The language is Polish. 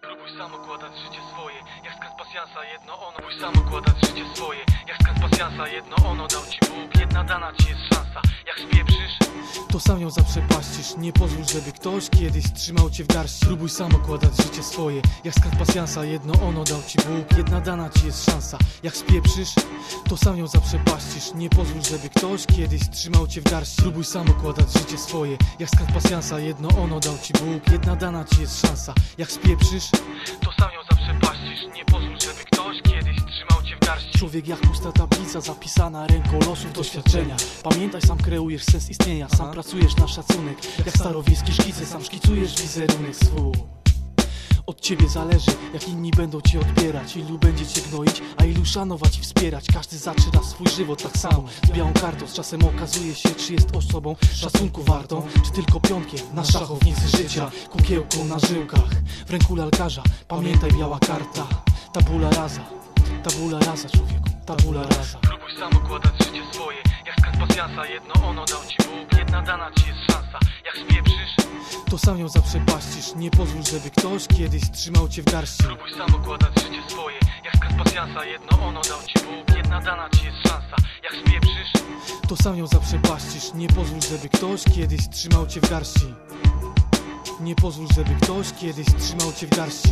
Próbuj sam układać życie swoje, jak skan pasjansa, jedno ono. Próbuj sam układać życie swoje, jak skan pasjansa, jedno ono Dał ci Bóg, jedna dana ci jest szansa. Jak spieprzysz, To sam ją zaprzepaścisz. Nie pozwól, żeby ktoś kiedyś trzymał cię w garści. Próbuj sam układać życie swoje. Jak skarb pasjansa, jedno ono dał ci Bóg. Jedna dana ci jest szansa. Jak spieprzysz, to sam ją zaprzepaścisz. Nie pozwól, żeby ktoś kiedyś trzymał cię w garści. Próbuj sam układać życie swoje. Jak skarb pasjansa, jedno ono dał ci Bóg. Jedna dana ci jest szansa. Jak spieprzysz, to sam ją Człowiek jak pusta tablica zapisana ręką losów doświadczenia. Pamiętaj, sam kreujesz sens istnienia Sam pracujesz na szacunek. Jak starowiejskie szkice, sam szkicujesz wizerunek swój. Od ciebie zależy, jak inni będą cię odbierać. Ilu będzie cię gnoić, a ilu szanować i wspierać. Każdy zaczyna swój żywot tak samo. Z białą kartą, z czasem okazuje się, czy jest osobą Szacunku wartą, czy tylko pionkiem Na szachownicy życia, kukiełką na żyłkach. W ręku lalkarza, pamiętaj biała karta Tabula rasa, tabula rasa człowieku Tabula rasa. Próbuj sam układać życie swoje, jak skan pasjansa Jedno ono dał ci Bóg, jedna dana ci jest szansa. Jak spieprzysz, To sam ją zaprzepaścisz. Nie pozwól, żeby ktoś kiedyś trzymał cię w garści. Próbuj sam układać życie swoje. Jak skan pasjansa, jedno ono dał ci Bóg. Jedna dana ci jest szansa. Jak spieprzysz, To sam ją zaprzepaścisz. Nie pozwól, żeby ktoś kiedyś trzymał cię w garści. Nie pozwól, żeby ktoś kiedyś trzymał cię w garści